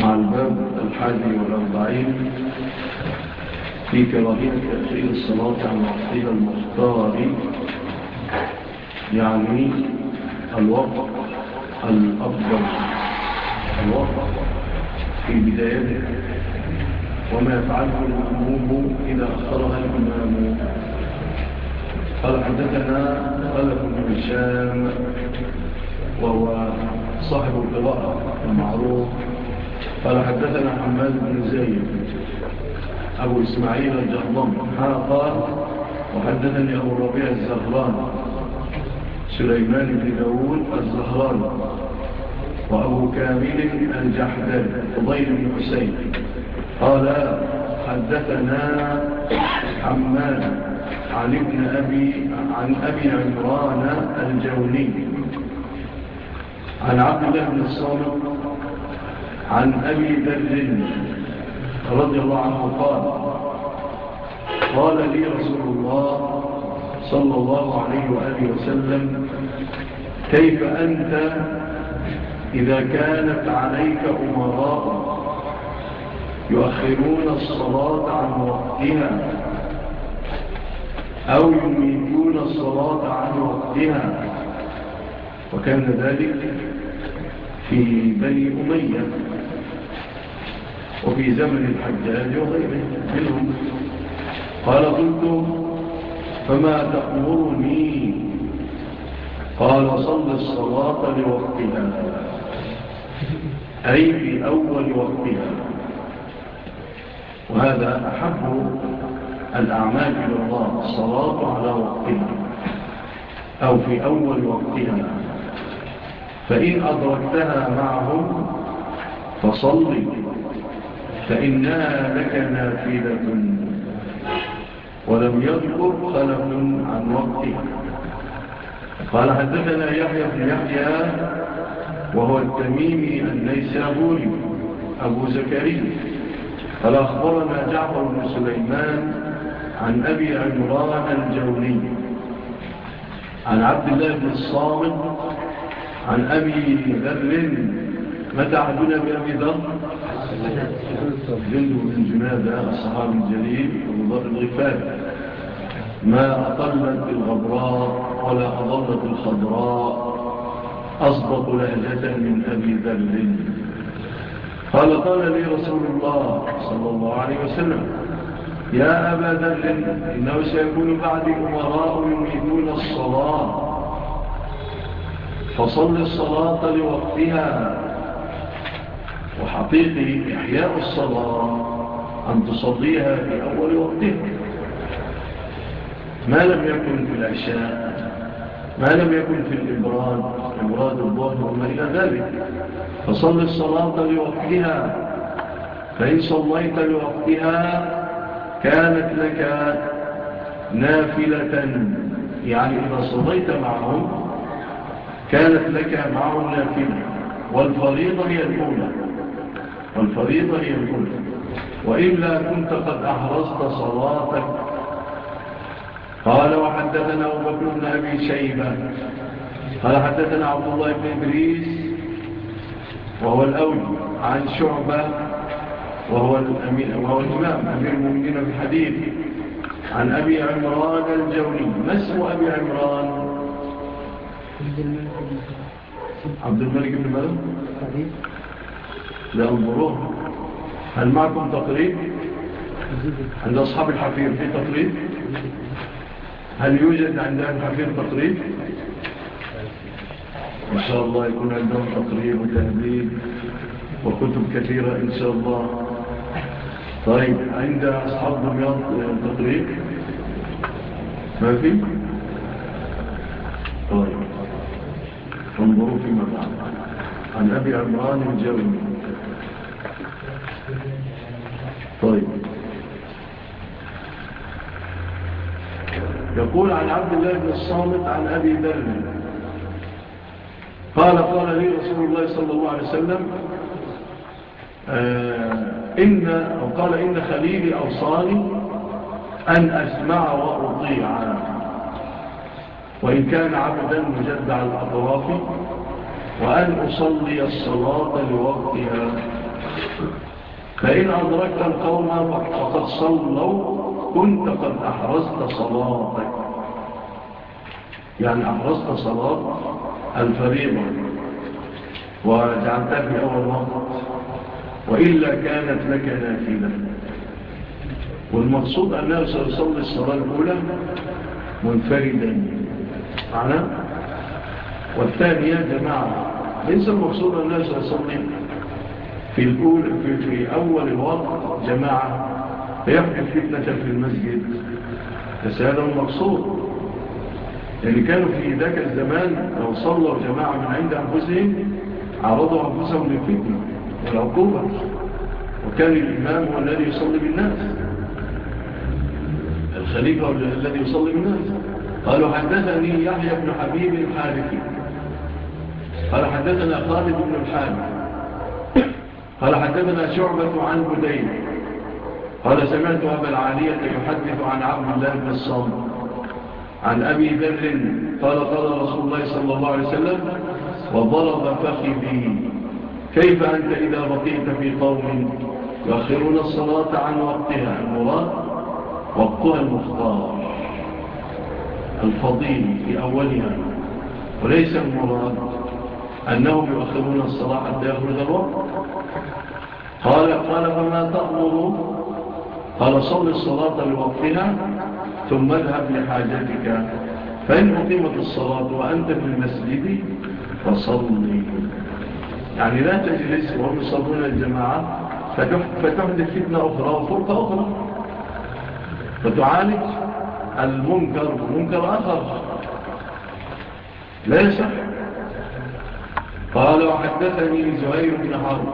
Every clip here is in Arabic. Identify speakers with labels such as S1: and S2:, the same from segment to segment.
S1: مع الباب الحادي والأربعين في كراهية تأخير الصلاة عن وقتها المختار يعني الوقت الأفضل الوقت في بدايته وما يفعله المأموم إذا أخرها الإمام. قال حدثنا قال ابن هشام وهو صاحب القراءة المعروف. قال حدثنا حماد بن زيد. أبو إسماعيل الجهضم. قال وحدثني أبو الربيع الزهران. سليمان بن داود الزهران. وأبو كامل الجحدل فضيل بن حسين. قال حدثنا حماد عن ابن أبي عن أبي عمران الجوني. عن عبد الله بن الصالح عن أبي ذر رضي الله عنه قال قال لي رسول الله صلى الله عليه وآله وسلم كيف أنت إذا كانت عليك أمراء يؤخرون الصلاة عن وقتها أو يميتون الصلاة عن وقتها وكان ذلك في بني أمية وفي زمن الحجاج وغيره منهم. قال قلت فما تأمرني؟ قال صل الصلاة لوقتها. أي في أول وقتها. وهذا أحب الأعمال إلى الله الصلاة على وقتها أو في أول وقتها. فإن أدركتها معهم فصلي فإنها لك نافلة ولم يذكر خلف عن وقته قال حدثنا يحيى بن يحيى وهو التميمي النيسابوري أبو زكريا قال أخبرنا جعفر بن سليمان عن أبي عمران الجوني عن عبد الله بن الصامت عن أبي ذر متى عهدنا بأبي ذر؟ جند من جنادة الصحابي الجليل ومضر الغفال. ما أطلت الغبراء ولا أضلت الخضراء أصدق لهجة من أبي ذر. قال قال لي رسول الله صلى الله عليه وسلم يا أبا ذر إنه سيكون بعد أمراء يمهدون الصلاة. فصل الصلاة لوقتها. وحقيقي إحياء الصلاة أن تصليها في أول وقتها. ما لم يكن في العشاء ما لم يكن في الإبراد إبراد الظهر وما إلى ذلك. فصل الصلاة لوقتها. فإن صليت لوقتها كانت لك نافلة يعني إذا صليت معهم كانت لك معهم لكن والفريضة هي الأولى. والفريضة هي الأولى. وإلا كنت قد أحرصت صلاتك. قال وحدثنا أبو بكر بن أبي شيبة. قال حدثنا عبد الله بن إدريس. وهو الأول عن شعبة. وهو الأمين وهو الإمام أمير المؤمنين في الحديث. عن أبي عمران الجولي ما اسم أبي عمران؟ عبد الملك بن مالك لا انظروه هل معكم تقريب؟ عند أصحاب الحفير في تقريب. هل يوجد عند الحفير تقريب؟ إن شاء الله يكون عندهم تقريب وتهذيب وكتب كثيرة إن شاء الله. طيب عند أصحاب دمياط آه، تقريب. ما في؟ طيب. فانظروا في بعد عن أبي عمران الجومي طيب يقول عن عبد الله بن الصامت عن أبي ذر. قال قال لي رسول الله صلى الله عليه وسلم آه، إن أو قال إن خليلي أوصاني أن أسمع وأطيع. وإن كان عبدا مجدع الأطراف وأن أصلي الصلاة لوقتها. فإن أدركت القوم فقد صلوا كنت قد أحرزت صلاتك. يعني أحرزت صلاة الفريضة وجعلتها في أول وقت وإلا كانت لك نافلة. والمقصود أنه سيصلي الصلاة الأولى منفردا. معنا والثانية جماعة. ليس المقصود أن الناس يصلي في الأول في, في أول الوقت جماعة. فيحدث فتنة في المسجد. بس هذا المقصود. اللي كانوا في ذاك الزمان لو صلوا جماعة من عند أنفسهم عرضوا أنفسهم للفتنة والعقوبة. وكان الإمام هو الذي يصلي بالناس. الخليفة الذي يصلي بالناس. قالوا حدثني يحيى بن حبيب الحارثي. قال حدثنا خالد بن الحارث. قال حدثنا شعبة عن بدين قال سمعت أبا العالية يحدث عن عبد الله بن الصامت عن أبي ذر قال قال رسول الله صلى الله عليه وسلم وضرب فخي به كيف أنت إذا بقيت في قوم يؤخرون الصلاة عن وقتها المراد؟ وقتها المختار. الفضيل في أولها وليس المراد أنهم يؤخرون الصلاة حتى يخرج الوقت. قال قال فما تأمر؟ قال صل الصلاة لوقتها ثم اذهب لحاجتك فإن أقيمت الصلاة وأنت في المسجد فصلي. يعني لا تجلس وهم يصلون الجماعة فتحدث فتح فتح فتنة أخرى وفرقة أخرى فتعالج. المنكر ومنكر آخر. ليس. قال وحدثني زهير بن حرب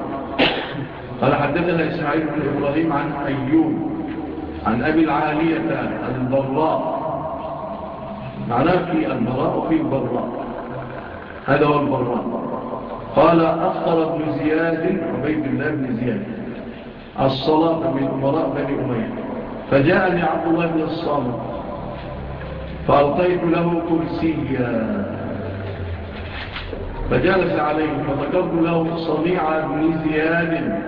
S1: قال حدثنا إسماعيل بن إبراهيم عن أيوب عن أبي العالية البراء. معناه في البراء وفي البراء. هذا هو البراء. قال أخر ابن زياد عبيد الله بن زياد. الصلاة من أمراء بني أمية. فجاءني عبد الله بن الصامت. فألقيت له كرسيا. فجلس عليه فذكرت له صنيع ابن زياد.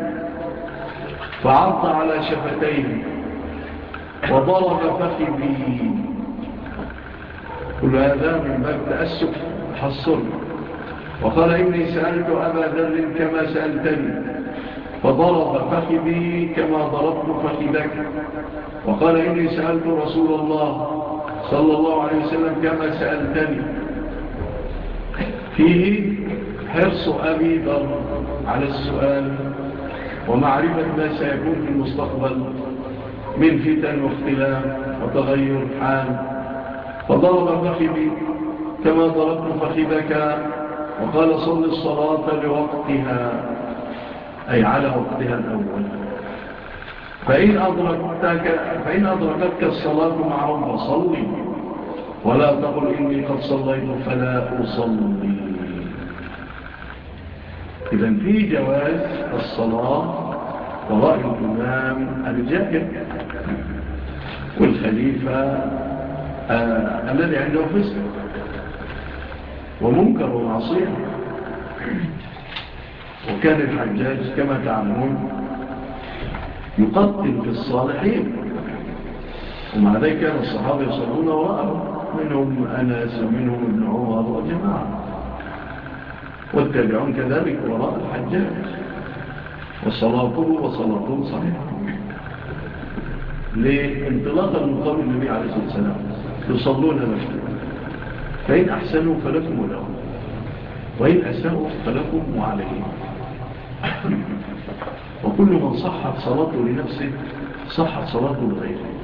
S1: فعض على شفتيه. وضرب فخذي. كل هذا من باب تأسف حصر وقال إني سألت أبا ذر كما سألتني. فضرب فخذي كما ضربت فخذك. وقال إني سألت رسول الله صلى الله عليه وسلم كما سألتني. فيه حرص أبي ذر على السؤال ومعرفة ما سيكون في المستقبل من فتن واختلاف وتغير حال. فضرب فخبي كما ضربت فخبك وقال صل الصلاة لوقتها أي على وقتها الأول. فإن أدركتك, فإن أدركتك الصلاة مع رب صلي ولا تقل إني قد صليت فلا أصلي. إذن في جواز الصلاة وراء الإمام الجائر والخليفة آه، الذي عنده فسر ومنكر ومعصير وكان الحجاج كما تعلمون يقتل في الصالحين ومع ذلك كان الصحابة يصلون وراءه. منهم أنس ومنهم ابن عمر وجماعة. والتابعون كذلك وراء الحجاج. وصلاته وصلاتهم صحيحة لانطلاقا من النبي عليه الصلاة والسلام يصلون مجدد فإن أحسنوا فلكم ولهم وإن أساءوا فلكم وعليهم وكل من صحت صلاته لنفسه صحت صلاته لغيره.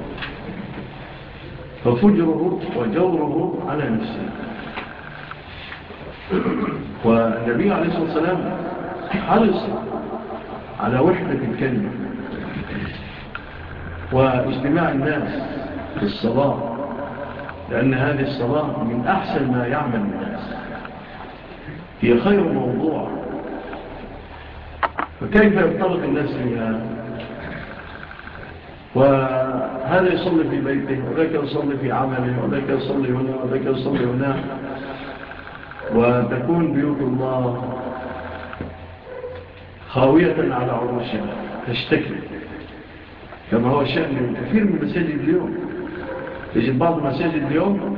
S1: ففجره وجوره على نفسه. والنبي عليه الصلاة والسلام حرص على وحدة الكلمة واجتماع الناس في الصلاة لأن هذه الصلاة من أحسن ما يعمل الناس. هي خير موضوع. فكيف يبطلق الناس فيها؟ وهذا يصلي في بيته وذاك يصلي في عمله وذاك يصلي هنا وذاك يصلي هنا. وتكون بيوت الله خاوية على عروشها تشتكي. كما هو شأن كثير من المساجد اليوم. يجب بعض المساجد اليوم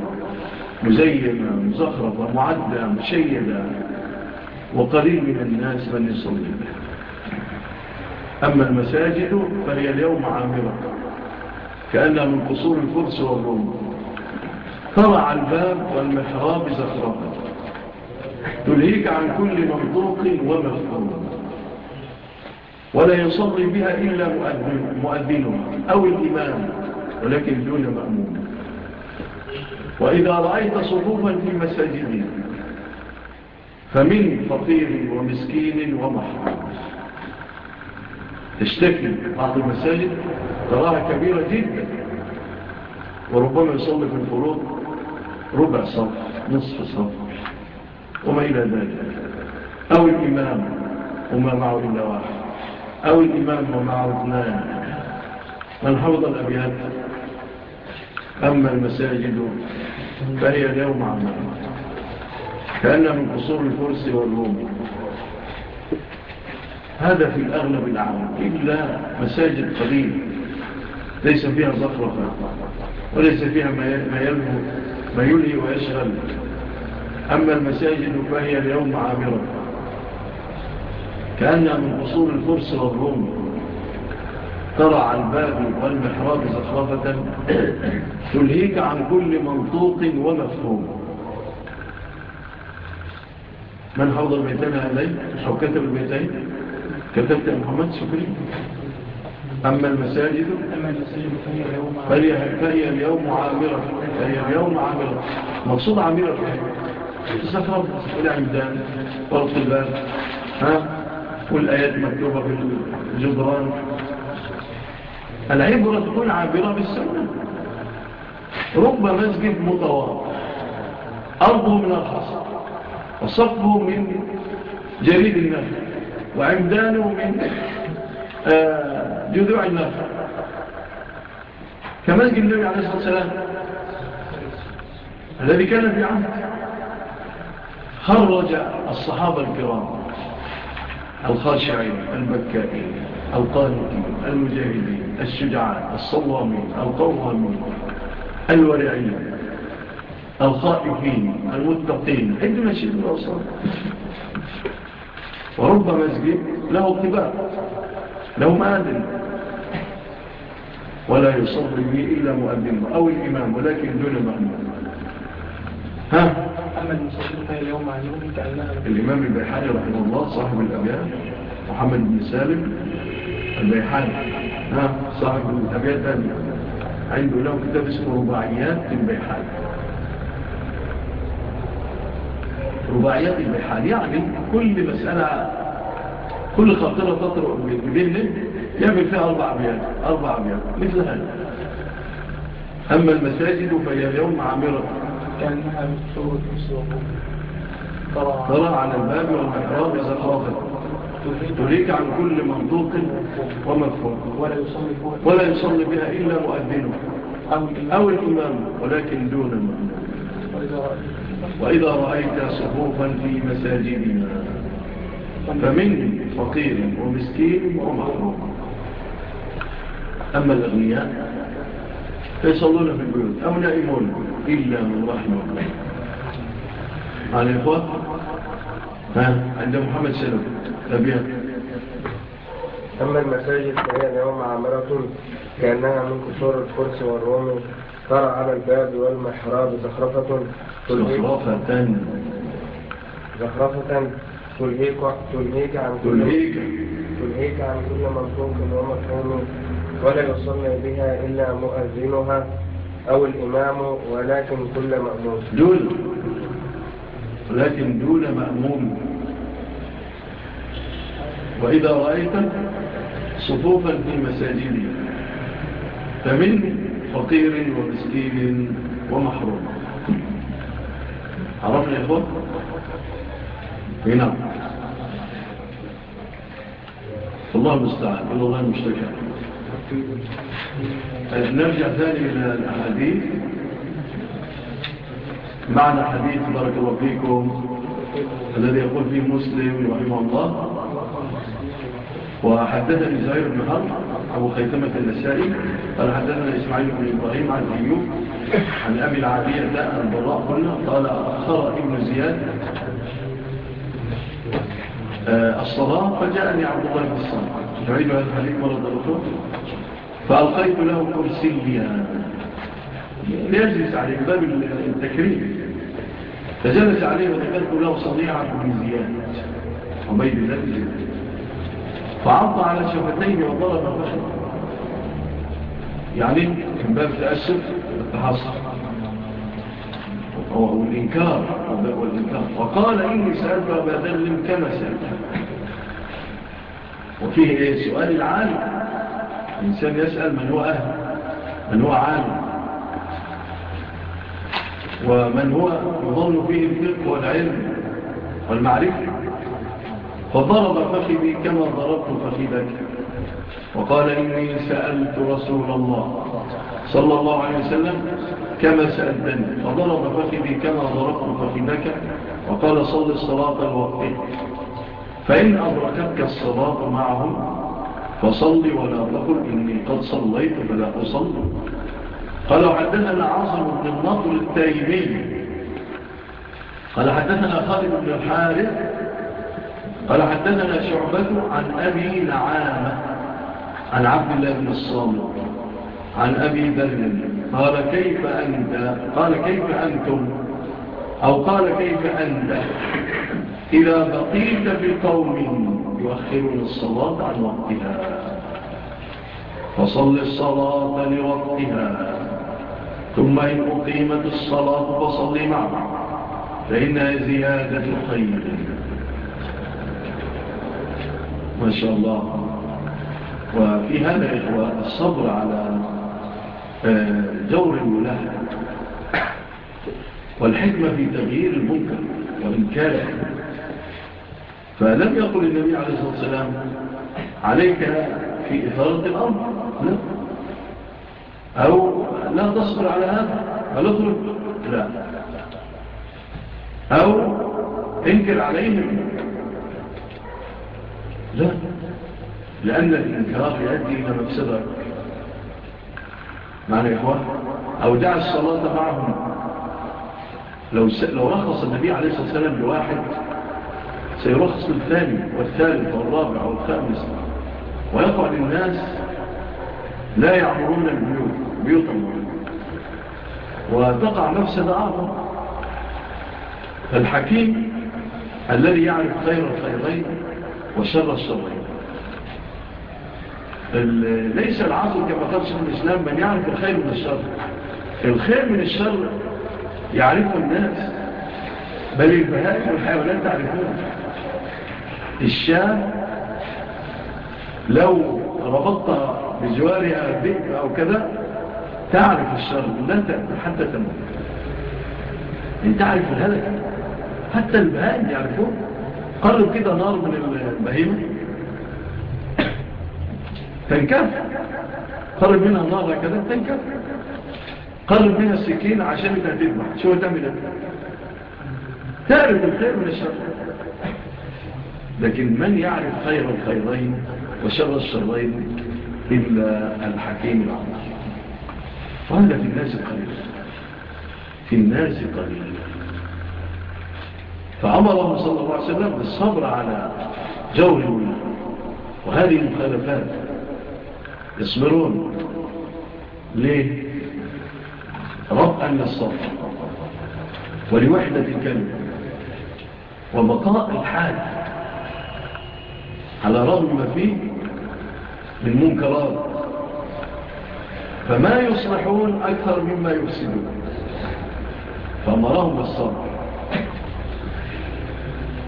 S1: مزينة مزخرفة معدة مشيدة وقليل من الناس من يصلي بها. أما المساجد فهي اليوم عامرة. كأنها من قصور الفرس والروم طرع الباب والمحراب زخرفة تلهيك عن كل منطوق ومفهوم ولا يصلي بها إلا مؤذنها أو الإمام ولكن دون مأمون. وإذا رأيت صفوفا في مساجدين فمن فقير ومسكين ومحرم تشتكي بعض المساجد تراها كبيرة جدا. وربما يصلي في الفروض ربع صف نصف صف وما إلى ذلك. أو الإمام وما معه إلا واحد. أو الإمام ومعه اثنان. من حوض الأبيات أما المساجد فهي اليوم عمال كأنها من قصور الفرس والروم. هذا في الأغلب العام. إلا مساجد قديمة ليس فيها زخرفة وليس فيها ما يلهو ما يلهي ويشغل. أما المساجد فهي اليوم عامرة. كأن من قصور الفرس والروم. ترى الباب والمحراب زخرفة. تلهيك عن كل منطوق ومفهوم. من حوض الميتين عليه أو كتب الميتين؟ كتبت يا محمد شكري أما المساجد فهي, اليوم عامرة فهي اليوم عامرة. مقصود عامرة تستخرب العمدان والطبان ها؟ والآيات مكتوبة في الجدران. العبرة تكون عابرة بالسنة. رب مسجد متواضع أرضه من الحصر وصفه من جريد النهر. وعمدانه من آه، جذوع النار. كمسجد النبي عليه الصلاة والسلام الذي كان في عهد خرج الصحابة الكرام الخاشعين المكائين القانتين المجاهدين الشجعان الصوامين القوامين الورعين الخائفين المتقين عندما شئ الأصابة ورب مسجد له قباء له مآذن. ولا يصلي به إلا مؤذن أو الإمام ولكن دون مأمون ها؟ اليوم الإمام البيحاني رحمه الله صاحب الأبيان محمد بن سالم البيحاني. ها؟ صاحب الأبيان عنده له كتاب اسمه رباعيات البيحاني. رباعيات البحار يعني كل مسألة كل خطرة تطرق بجبل يعمل فيها أربع بيات أربع بيات مثل هذا. أما المساجد فهي اليوم عامرة. كأنها بتصور ترى. على الباب والمحراب خافت تريك عن كل منطوق ومفهوم. ولا يصلي بها إلا مؤذنه أو الإمام ولكن دون مؤمن وإذا رأيت صفوفا في مساجدنا فمن فقير ومسكين ومحروم أما الأغنياء فيصلون في البيوت أو نائمون إلا من رحمه الله على الإخوة عند محمد سلم. أبيات
S2: أما المساجد فهي اليوم عمرة كأنها من كسور الفرس والرومي ترى على الباب والمحراب زخرفة
S1: زخرفة
S2: زخرفة تلهيك تلهيك عن كل تلهيك. عن كل منطوق ومفهوم ولا يصلي بها إلا مؤذنها أو الإمام ولكن كل مأمون
S1: دول ولكن دول مأمون وإذا رأيت صفوفا في مساجد فمن فقير ومسكين ومحروم. عرفنا يا إخوان؟ نعم. هنا الله المستعان قال الله المشتكى طيب، نرجع ثاني إلى الأحاديث. معنى حديث بارك الله فيكم الذي يقول فيه مسلم رحمه الله. وحدثني زهير بن حرب. أبو خيثمة النسائي قال حدثنا إسماعيل بن إبراهيم عن أيوب عن أبي العادية لا البراء قلنا قال أخر ابن زياد آه، الصلاة فجاءني عبد الله بن الصلاة تعيد هذا الحديث مرة أخرى. فألقيت له كرسيا. ليجلس عليه باب التكريم. فجلس عليه وذكرت له صديعة بن زياد. عبيد الله بن زياد فعض على شفتيه وضرب الرحمة يعني من باب تأسف التحصر. والإنكار والإنكار وقال إني سألت أبا ذلم كما سألت. وفيه إيه؟ سؤال العالم. الإنسان يسأل من هو أهل من هو عالم. ومن هو يظن فيه الفقه والعلم والمعرفة. فضرب فخذي كما ضربت فخذك. وقال إني سألت رسول الله صلى الله عليه وسلم كما سألتني. فضرب فخذي كما ضربت فخذك. وقال صل الصلاة الوقت. فإن أدركتك الصلاة معهم فصل ولا تقل إني قد صليت فلا أصل قال حدثنا عاصم بن النطر التايمين قال حدثنا خالد بن الحارث قال حدثنا شعبة عن أبي لعامة عن عبد الله بن الصامت عن أبي ذر قال كيف أنت؟ قال كيف أنتم؟ أو قال كيف أنت؟ إذا بقيت بقوم يؤخرون الصلاة عن وقتها. فصل الصلاة لوقتها. ثم إن أقيمت الصلاة فصل معها. فإنها زيادة خير. ما شاء الله. وفي هذا الإخوة الصبر على آه، دور الملاحق والحكمة في تغيير المنكر والإنكار. فلم يقل النبي عليه الصلاة والسلام عليك في إثارة الأمر. لا. أو لا تصبر على هذا فلطلب لا. أو انكر عليهم لا. لأن الإنكار يؤدي إلى مفسدة معنى يا إخوان؟ أو دع الصلاة معهم. لو, س... لو رخص النبي عليه الصلاة والسلام لواحد سيرخص الثاني والثالث والرابع والخامس. ويقع للناس لا يعمرون البيوت بيوت بيوتهم وتقع نفس أعظم فالحكيم الذي يعرف خير الخيرين وشر الشر ليس العصر كما قال شيخ الإسلام من يعرف الخير من الشر. الخير من الشر يعرفه الناس بل البهائم والحيوانات تعرفون الشام لو ربطتها بجوارها بيت أو كذا تعرف الشر لن تأكل حتى تموت. انت عارف الهلك حتى البهائم يعرفون قرب كده نار من البهيمة. تنكف. قرب منها نار كده تنكف. قرب منها السكين عشان انت هتدمع شو تعمل انت تعرف الخير من الشر. لكن من يعرف خير الخيرين وشر الشرين إلا الحكيم العظيم. فهذا في الناس القليل. في الناس قليل فأمرهم صلى الله عليه وسلم بالصبر على جور وهذه المخالفات يصبرون ليه ربعا للصبر ولوحدة الكلمة وبقاء الحال على رغم ما فيه من منكرات. فما يصلحون أكثر مما يفسدون. فأمرهم بالصبر.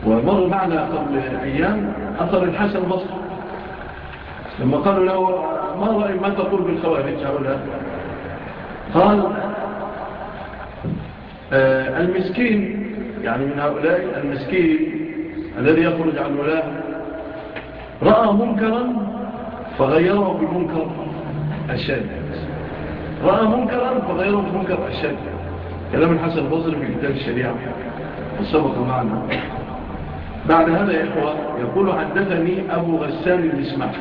S1: ومر معنا قبل أيام أثر الحسن مصر لما قالوا له ما رأي ما تقول بالخوارج؟ هؤلاء قال آه، المسكين يعني من هؤلاء المسكين الذي يخرج عن ولاه رأى منكرا فغيره بمنكر الشاذ رأى منكرا فغيره بمنكر الشاذ كلام الحسن البصري في كتاب الشريعة وسبق معنا. بعد هذا يا إخوة يقول حدثني أبو غسان الإسماعي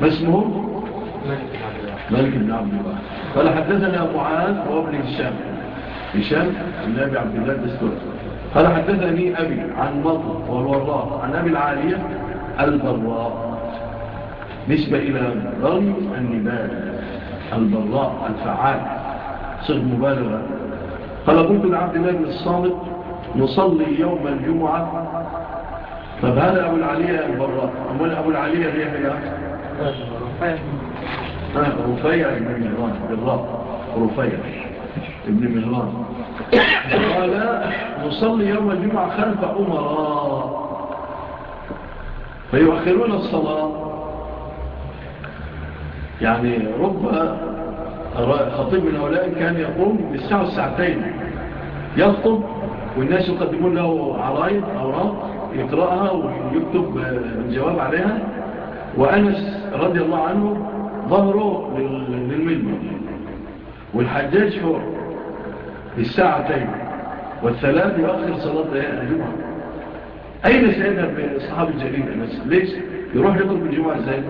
S1: ما اسمه؟ ملك بن عبد الله. قال حدثني أبو عاد وابن هشام. هشام النبي عبد الله دستور قال حدثني أبي عن مطر والوراء عن أبي العالية البراء. نسبة إلى رمي النبال البراء الفعال. صغ مبالغة. قال قلت لعبد الله بن الصامت نصلي يوم الجمعة طب هذا أبو العلي البراء أمول أبو العلي هي هي رفيع بن مهران بالراء رفيع ابن مهران قال نصلي يوم الجمعة خلف أمراء فيؤخرون الصلاة. يعني رب خطيب من هؤلاء كان يقوم بالساعة والساعتين. يخطب والناس يقدمون له عرايد أوراق. يقرأها ويكتب آه، الجواب عليها. وأنس رضي الله عنه ظهره للمنبر. والحجاج فوق الساعتين والثلاث يؤخر صلاة الجمعة. أين سيدنا صحاب الجليل أنس؟ ليس يروح يضرب الجمعة إزاي؟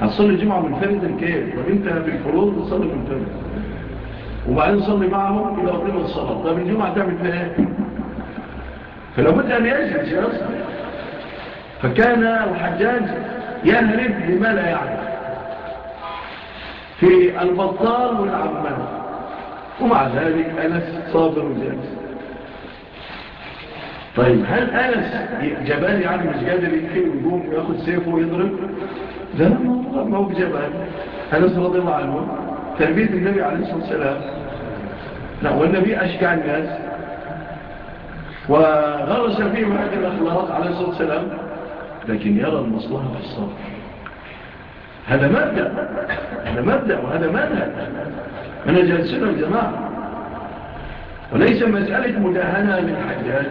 S1: هتصلي الجمعة منفردا كيف؟ وإنت بالفروض تصلي من فرد وبعدين صلي معهم إلى أقيم الصلاة. طب الجمعة تعمل فيها إيه؟ فلابد أن يجهد شخص فكان الحجاج يهرب لما لا يعرف في البطال والعمال. ومع ذلك أنس صابر وجالس طيب هل أنس جبالي يعني مش قادر يكفي ويقوم سيفه ويضرب؟ ده ما هو بجبال. أنس رضي الله عنه تربية النبي عليه الصلاة والسلام. لا والنبي أشجع الناس. وغرس فيه من الأخلاق عليه الصلاة والسلام. لكن يرى المصلحة في الصرف هذا مبدأ. هذا مبدأ وهذا منهج. من جلسنا الجماعة وليس مسألة مداهنة للحجاج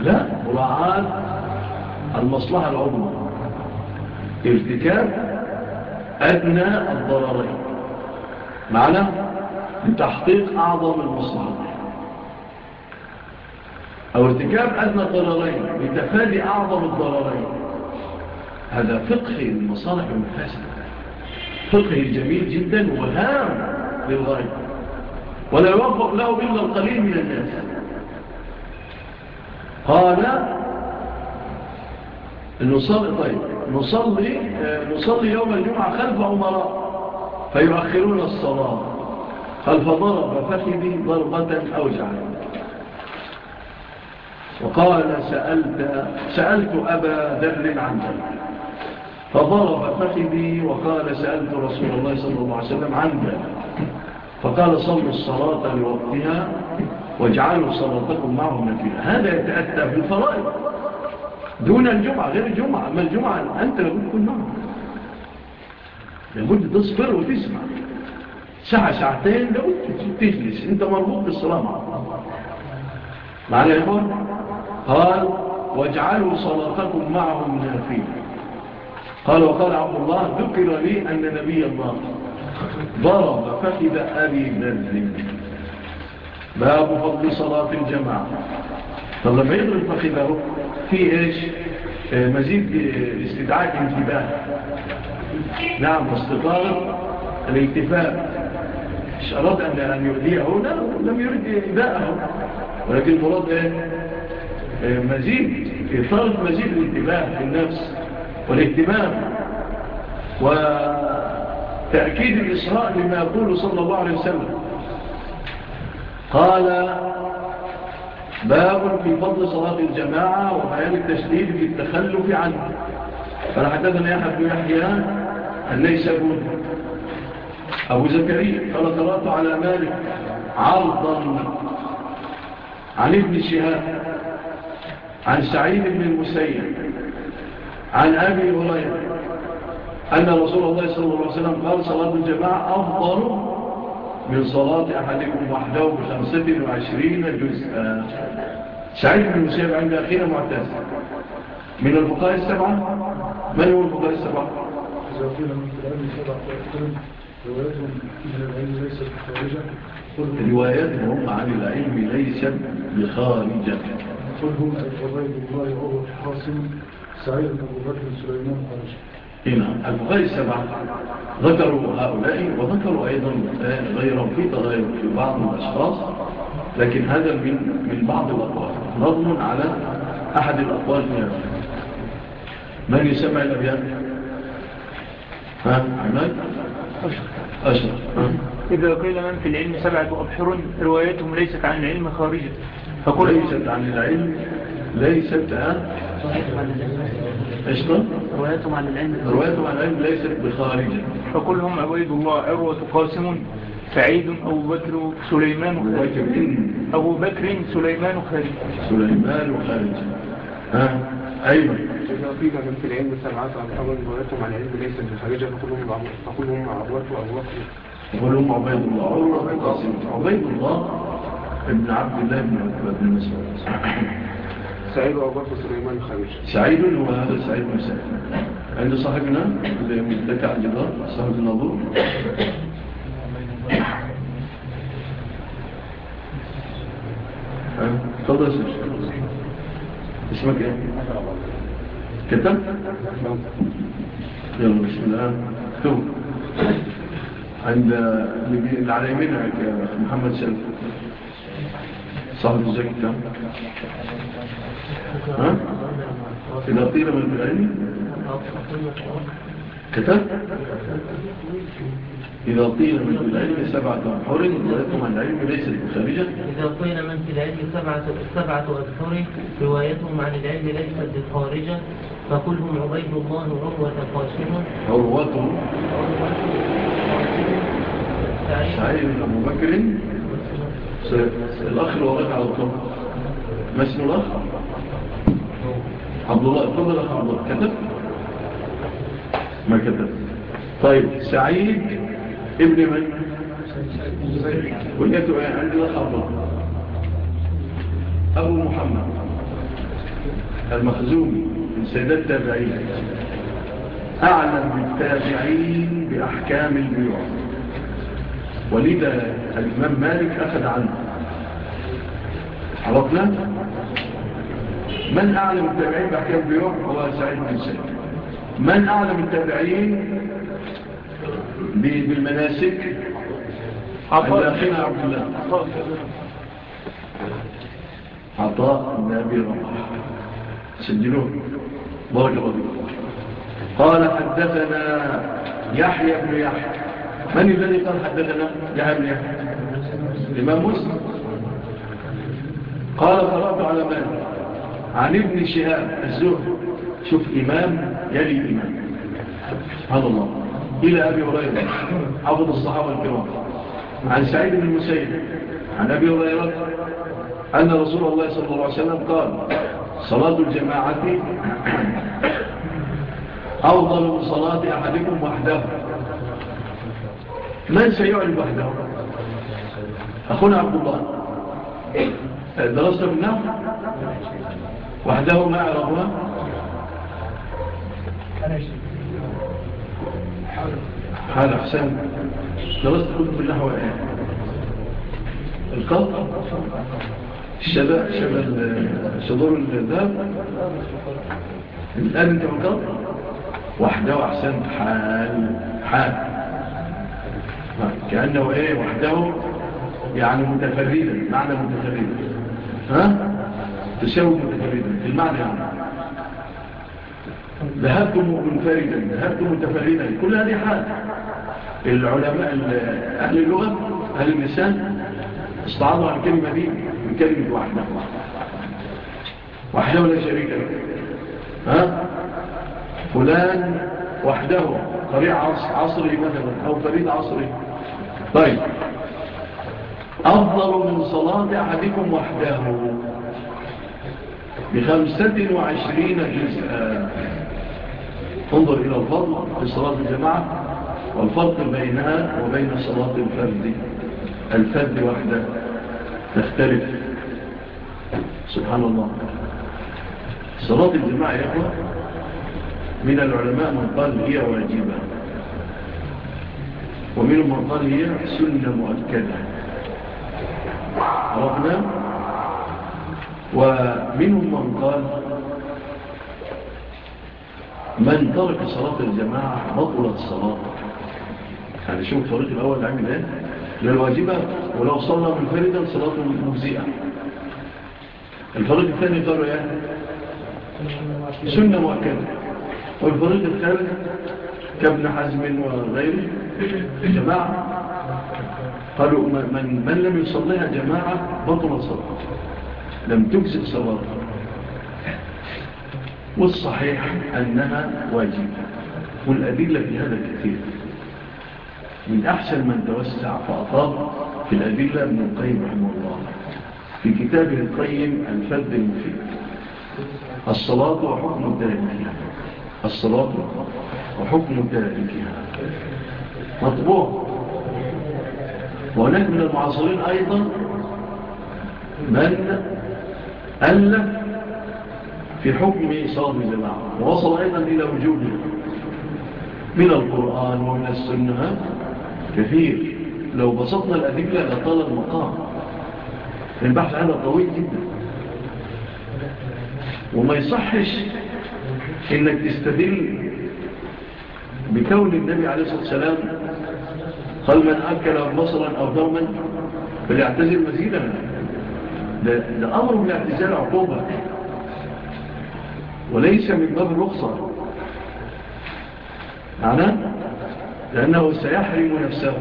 S1: لا مراعاة المصلحة العظمى. ارتكاب أدنى الضررين. معنى؟ لتحقيق أعظم المصلحة. أو ارتكاب أدنى ضررين لتفادي أعظم الضررين. هذا فقه المصالح والمفاسد فقه جميل جدا وهام للغاية. ولا يوفق له إلا القليل من الناس. قال نصلي طيب نصلي آه، نصلي يوم الجمعة خلف عمراء فيؤخرون الصلاة. خلف ضرب فخذي ضربة أوجعت وقال سألت, سألت أبا ذر عن ذلك. فضرب فخذي وقال سألت رسول الله صلى الله عليه وسلم عن ذلك. فقال صلوا الصلاة لوقتها واجعلوا صلاتكم معهم فيها هذا يتأتى في الفرائض. دون الجمعة غير الجمعة. أما الجمعة أنت لابد تكون معهم. لابد تصبر وتسمع. ساعة ساعتين لابد تجلس. أنت مربوط بالصلاة معهم معنا يا إخوان؟ قال واجعلوا صلاتكم معهم نافين. قال وقال عبد الله ذكر لي أن نبي الله ضرب فخذ أبي ذر باب فضل صلاة الجماعة. فلما يضرب فخذه في إيش؟ مزيد استدعاء الانتباه. نعم واستطارة الانتفاء أراد أن يؤذيه لم يرد إذاءه ولكن مراد إيه؟ آه، مزيد إثارة مزيد الانتباه في النفس والاهتمام وتأكيد الإسراء لما يقول صلى الله عليه وسلم. قال باب في فضل صلاة الجماعة وبيان التشديد في التخلف عنه. فلحدثنا يحيى بن يحيى ليس أبوه أبو زكريا قال قرأت على مالك عرضا عن ابن الشهاد عن سعيد بن المسيب عن أبي هريرة أن رسول الله صلى الله عليه وسلم قال صلاة الجماعة أفضل من صلاة أحدكم وحده بخمسة وعشرين جزءا. سعيد بن المسيب عند أخينا معتز. من الفقاء السبعة؟ من هو الفقاء السبعة؟ رواياتهم عن العلم ليس بخارجة.
S3: منهم الجبائل الله وهو الحاصم. سعيد بن أبو بكر سليمان قرشي
S1: نعم البخاري السبعة ذكروا هؤلاء وذكروا أيضا غيرهم في تغير في بعض الأشخاص. لكن هذا من من بعض الأقوال. نظم على أحد الأقوال من من يسمع الأبيان ها عماد؟ أشرف.
S4: إذا قيل من في العلم سبعة أبحر روايتهم ليست عن العلم خارجة.
S1: فليست عن العلم ليست قشطة
S4: روايتهم عن العلم.
S1: ليست بخارجة فقل
S4: فكلهم عبيد الله عروة قاسم سعيد أبو بكر سليمان خارج أبو بكر سليمان خارج
S1: سليمان خارج ها؟ أيضا.
S5: في كان في العلم سمعات عن أول روايتهم عن العلم ليست بخارجة. فكلهم فكلهم عروة أبو بكر.
S1: فكلهم عبيد الله. عروة قاسم. عبيد الله ابن عبد الله بن عتبة بن مسعود.
S5: سعيد وابو بكر سليمان الخميس
S1: سعيد هو هذا سعيد بن سعيد عند صاحبنا اللي مدك على الجدار صاحب النظور آه، تفضل يا اسمك إيه؟ كتب يلا بسم الله. اكتب عند اللي على يمينك يا محمد سلف. صاحب الزكاة ها؟ إذا قيل من العلم كتب إذا قيل من في العلم سبعة أبحر روايتهم عن العلم ليست بخارجة
S6: إذا قيل من في العلم سبعة, سبعة أبحر روايتهم عن العلم ليست بخارجة فكلهم عبيد الله عروة قاسم عروة سعيد
S1: بن أبو بكر الأخ اللي وراك على الطاوله ما اسمه الأخ؟ عبد الله اتفضل الأخ عبد الله. كتب؟ ما كتب. طيب سعيد ابن من؟ وليته عندي الأخ عبد الله. أبو محمد. المخزومي من سيدات التابعين. أعلم بالتابعين بأحكام البيوع. ولذا الإمام مالك أخذ عنه. عرفنا؟ من أعلم التابعين؟ بحكام بيوم. هو سعيد بن سعيد. من أعلم التابعين بالمناسك؟ الأخير عبد الله. عطاء. بن أبي رمح سجلوه. بارك الله قال حدثنا يحيى بن يحيى. من الذي قال حدثنا؟ يحيى بن يحيى. الإمام مسلم. قال قرأت على مالك عن ابن شهاب الزهد شوف إمام يلي إمام. هذا الله. إلى أبي هريرة حفظ الصحابة الكرام. عن سعيد بن مسيد عن أبي هريرة أن رسول الله صلى الله عليه وسلم قال صلاة الجماعة أفضل من صلاة أحدكم وحده. من سيعلم وحده؟ أخونا عبد الله. درست منه وحده ما أرغوه هذا حسن درست كنت بالنحو الآن. القلب؟ الشباب شباب صدور الذهب؟ الآن أنت مقلب وحده أحسن. حال. حال. كأنه إيه؟ وحده يعني متفردا. معنى متفردا. ها؟ تساوي متفردا المعنى يعني. ذهبتم منفردا ذهبتم متفردا كل هذه حال. العلماء أهل اللغة أهل اللسان استعاضوا عن كلمة دي من كلمة وحده وحده لا شريك له. ها؟ فلان وحده طريق عصري مثلا أو فريد عصري. طيب. أفضل من صلاة أحدكم وحده بخمسة وعشرين جزءا. انظر إلى الفضل في صلاة الجماعة والفرق بينها وبين صلاة الفرد. الفرد وحده تختلف. سبحان الله. صلاة الجماعة يقوى من العلماء من قال هي واجبة ومن من قال هي سنة مؤكدة. عرفنا. ومنهم من قال من ترك صلاة الجماعة بطلت صلاة يعني شوف الفريق الأول عامل إيه؟ للواجبة ولو صلى منفردا صلاة مجزئة. الفريق الثاني قالوا إيه؟ سنة مؤكدة. والفريق الثالث كابن حزم وغيره جماعة. قالوا من, من لم يصليها جماعة بطل صلاة. لم تجزئ صلاة. والصحيح أنها واجبة. والأدلة في هذا كثير. من أحسن من توسع فأطاب في الأدلة ابن القيم رحمه الله. في كتابه القيم الفد المفيد. الصلاة وحكم الدائمية الصلاة وحكم الدائمية مطبوع. وهناك من المعاصرين أيضا من ألف في حكم صام الجماعة ووصل أيضا إلى وجوده من القرآن ومن السنة. كثير. لو بسطنا الأدلة لطال المقام. البحث عنها طويل جدا. وما يصحش إنك تستدل بكون النبي عليه الصلاة والسلام قال من أكل بصرا أو ضرما فليعتزل مزيدا. ده, أمر من اعتزال عقوبة. وليس من باب الرخصة. معناه؟ لأنه سيحرم نفسه.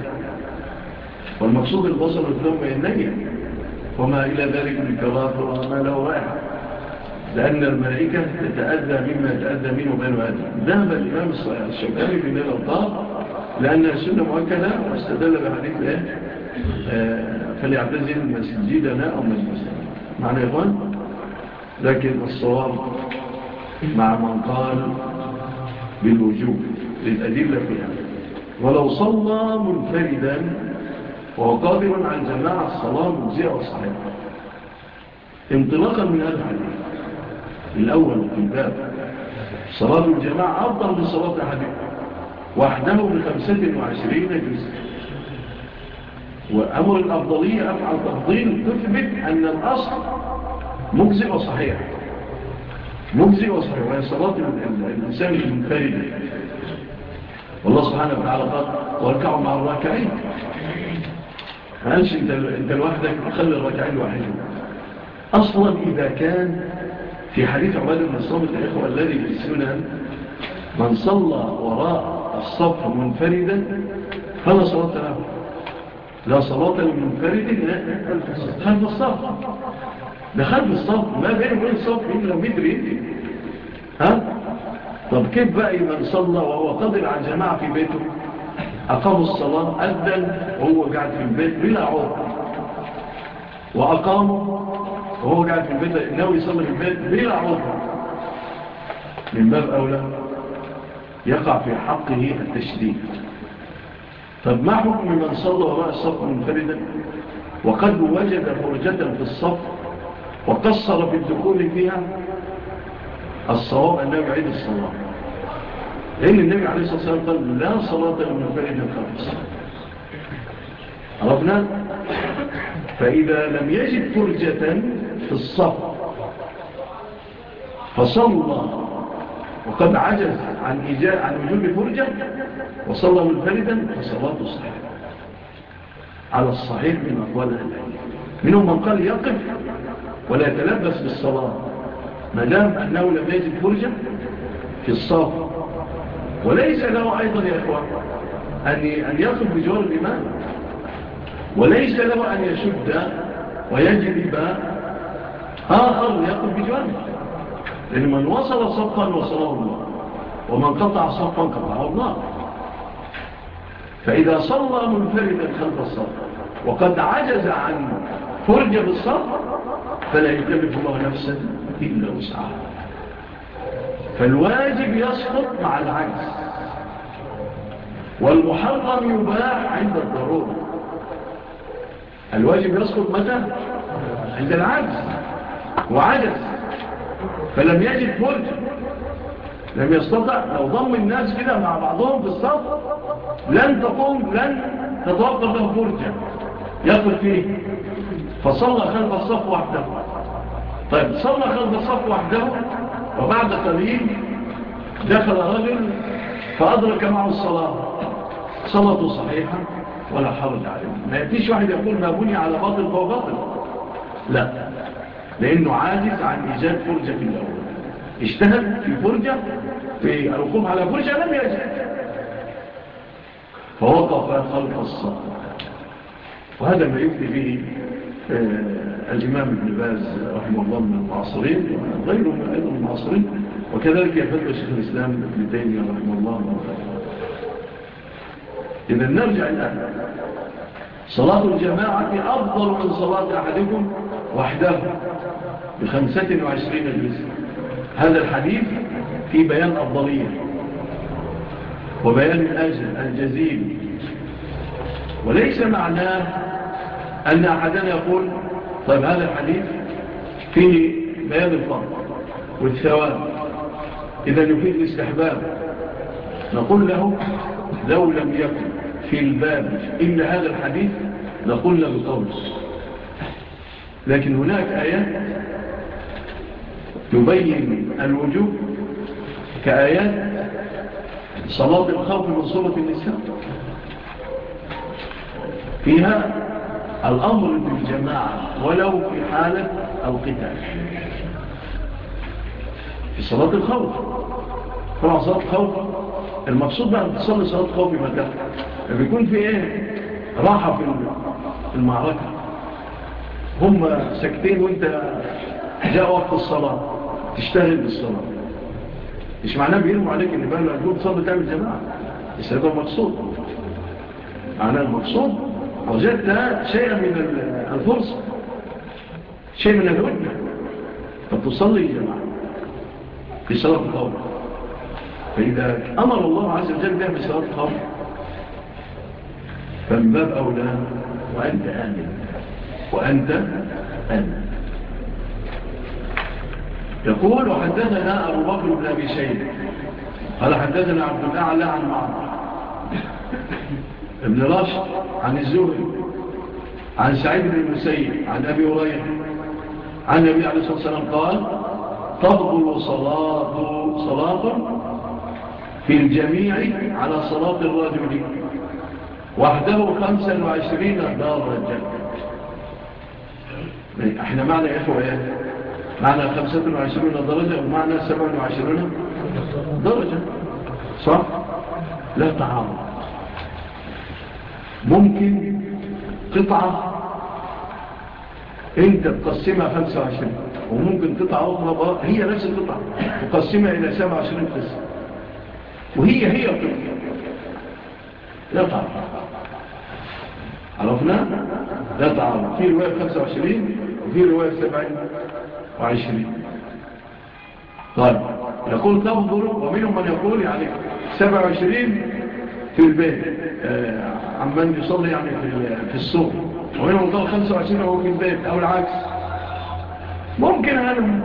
S1: والمقصود البصر الدم النية وما إلى ذلك الكبار ما له رائحة لأن الملائكة تتأذى مما تأذى منه بين وآدم ذهب الإمام الشبابي في ذلك الضار لأنها سنة مؤكدة واستدل بحديث إيه؟ آه، فليعتزل مسجدنا أو مسجدنا معنى إخوان لكن الصواب مع من قال بالوجوب للأدلة فيها ولو صلى منفردا وهو قادر عن جماعة الصلاة مجزئة وصحيحة. انطلاقا من هذا الحديث. الأول في الباب صلاة الجماعة أفضل من صلاة الحديث وحده بخمسة وعشرين جزء وأمر الأفضلية أفعل تفضيل تثبت أن الأصل مجزئ وصحيح. مجزئ وصحيح وهي صلاة الإنسان المنفرد. والله سبحانه وتعالى قال واركعوا مع الراكعين. ما انت, انت لوحدك خلي الراكعين لوحدهم. أصلا إذا كان في حديث عباد بن صامت الإخوة الذي في السنن من صلى وراء الصف منفردا فلا صلاة له. لا صلاة المنفرد خلف الصف ده خلف الصف ما بينه وبين الصف إلا مدري ها؟ طب كيف بقى من صلى وهو قادر على جماعة في بيته؟ أقام الصلاة أدى وهو قاعد في البيت بلا عذر وأقام وهو قاعد في البيت ناوي يصلي في البيت بلا عذر من باب أولى. يقع في حقه التشديد. طب ما حكم من صلى وراء الصف منفردا؟ وقد وجد فرجة في الصف وقصر في الدخول فيها؟ الصواب أنه يعيد الصلاة. لأن النبي عليه الصلاة والسلام قال لا صلاة لمنفرد خمس عرفنا؟ فإذا لم يجد فرجة في الصف فصلى. وقد عجز عن, إجاء عن وجود فرجة وصلى منفردا فصلاته صحيح على الصحيح من أقوال العلم. منهم من قال يقف ولا يتلبس بالصلاة ما دام أنه لم يجد فرجة في الصاف وليس له أيضا يا أخوان أن يقف بجوار الإمام. وليس له أن يشد ويجب آخر يقف بجواره. لأن من وصل صفا وصله الله ومن قطع صفا قطعه الله. فإذا صلى منفردا خلف الصف وقد عجز عن فرج بالصف فلا يكلف الله نفسا إلا وسعها. فالواجب يسقط مع العجز. والمحرم يباح عند الضرورة. الواجب يسقط متى؟ عند العجز. وعجز. فلم يجد فرج لم يستطع. لو ضم الناس كده مع بعضهم في الصف لن تقوم لن تتوقف له فرجة. يقول فيه فصلى خلف الصف وحده. طيب صلى خلف الصف وحده وبعد قليل دخل رجل فأدرك معه الصلاة. صلاة صحيحة ولا حرج عليه. ما يأتيش واحد يقول ما بني على باطل فهو باطل. لا. لأنه عاجز عن إيجاد فرجة في الأول. اجتهد في فرجة في الركوب على فرجة لم يجد. فوقف خلف الصف. وهذا ما يفتي به آه، الإمام ابن باز رحمه الله من المعاصرين وغيره من أيضا المعاصرين وكذلك يفتى شيخ الإسلام ابن تيمية رحمه الله. إذا نرجع الآن صلاة الجماعة أفضل من صلاة أحدكم وحده بخمسة وعشرين جزء هذا الحديث في بيان أفضلية وبيان الأجل الجزيل. وليس معناه أن أحدنا يقول طيب هذا الحديث فيه بيان الفرق والثواب. إذا يفيد الاستحباب. نقول له لو لم يكن. في الباب. إن هذا الحديث لقلنا بطولس لكن هناك آيات تبين الوجوب كآيات صلاة الخوف من صورة النساء. فيها الأمر بالجماعة ولو في حالة القتال. في صلاة الخوف. طبعا صلاة خوف المقصود بقى تصلي صلاة خوف مكان بيكون في إيه راحة في المعركة هم ساكتين وانت جاء وقت الصلاة تشتغل بالصلاة مش معناه بيرموا عليك ان بقى لو تصلي تعمل جماعة بس هذا المقصود معناه المقصود وجدت شيئا من الفرصة شيء من الهدنة فتصلي جماعة في صلاة الخوف فإذا أمر الله عز وجل بها بسرعة خفر فمن باب أولى وأنت آمن وأنت آمن. يقول وحدثنا أبو بكر بن أبي سيد قال حدثنا عبد الأعلى عن معمر ابن رشد عن الزهري عن سعيد بن المسيب عن أبي هريرة عن النبي عليه الصلاة والسلام قال تفضل صلاة صلاة في الجميع على صلاة الرجل وحده 25 درجة إيه، إحنا معنى يا إخوة إيه معنى 25 درجة ومعنى 27 درجة. صح؟ لا تعارض. ممكن قطعة أنت تقسمها 25 وممكن قطعة أخرى هي نفس القطعة تقسمها إلى 27 قسم. وهي هي لا تعرف. عرفنا؟ لا تعرف. في رواية 25 وفي رواية 27 طيب يقول تنظر ومنهم من يقول يعني 27 في البيت. آه من يصلي يعني في, في الصور ومنهم قال 25 وهو في البيت أو العكس. ممكن أنا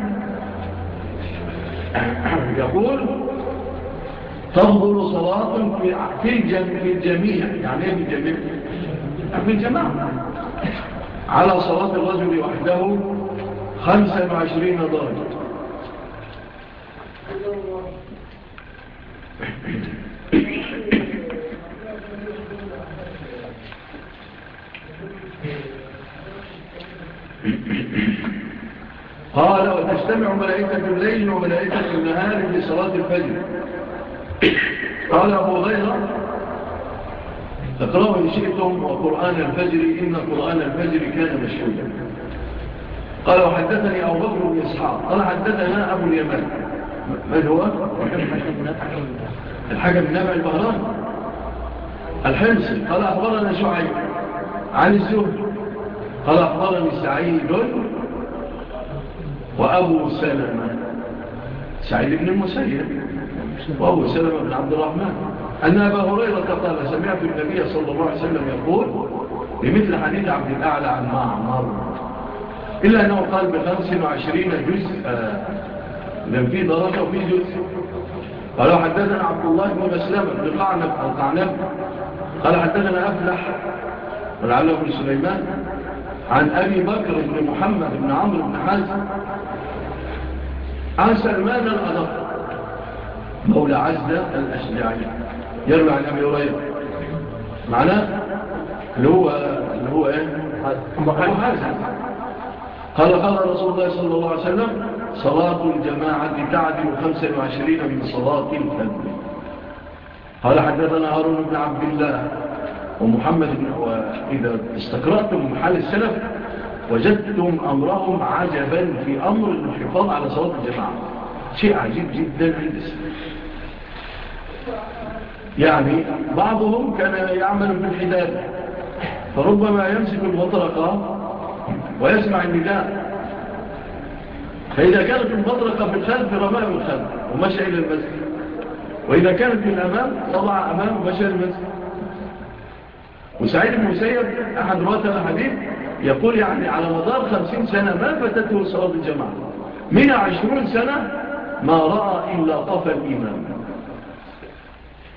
S1: يقول تنظر صلاة في الجميع. يعني إيه في الجميع؟ في الجماعة. على صلاة الرجل وحده خمسة وعشرين درجة قال وتجتمع ملائكة الليل وملائكة النهار لصلاة الفجر. قال أبو غيرة تقرأوا إن شئتم وقرآن الفجر إن قرآن الفجر كان مشهودا. قال وحدثني أبو بكر بن إسحاق. قال حدثنا أبو اليمن من هو؟ الحاجة من نبع البهران الحمصي قال أخبرنا شعيب. عن الزهد قال أخبرني سعيد وأبو سلمة. سعيد بن المسيب. وهو سلم بن عبد الرحمن. أن أبا هريرة قال سمعت النبي صلى الله عليه وسلم يقول لمثل حديث عبد الأعلى عن معمر. إلا أنه قال بخمس وعشرين جزء لم فيه درجة وفيه جزء. قالوا حدثنا عبد الله بن أسلام بن قعنب قال حدثنا أفلح ولعله بن سليمان عن أبي بكر بن محمد بن عمرو بن حازم. عن سلمان الأدق. مولى عزة الأشجعي يروي عن أبي هريرة. معناه؟ اللي هو اللي هو إيه؟ محاسن قال قال رسول الله صلى الله عليه وسلم صلاة الجماعة تعدل 25 من صلاة الفجر. قال حدثنا هارون بن عبد الله ومحمد بن إذا استقرأتم محال السلف وجدتم أمرهم عجبا في أمر الحفاظ على صلاة الجماعة. شيء عجيب جدا عند السلف. يعني بعضهم كان يعمل بالحداد فربما يمسك المطرقة ويسمع النداء. فإذا كانت المطرقة في الخلف رماه الخلف ومشى إلى المسجد وإذا كانت في الأمام طبع أمام ومشى المسجد. وسعيد بن أحد رواة الحديث يقول يعني على مدار خمسين سنة ما فتته صلاة الجماعة. من عشرون سنة ما رأى إلا طفى الإمام.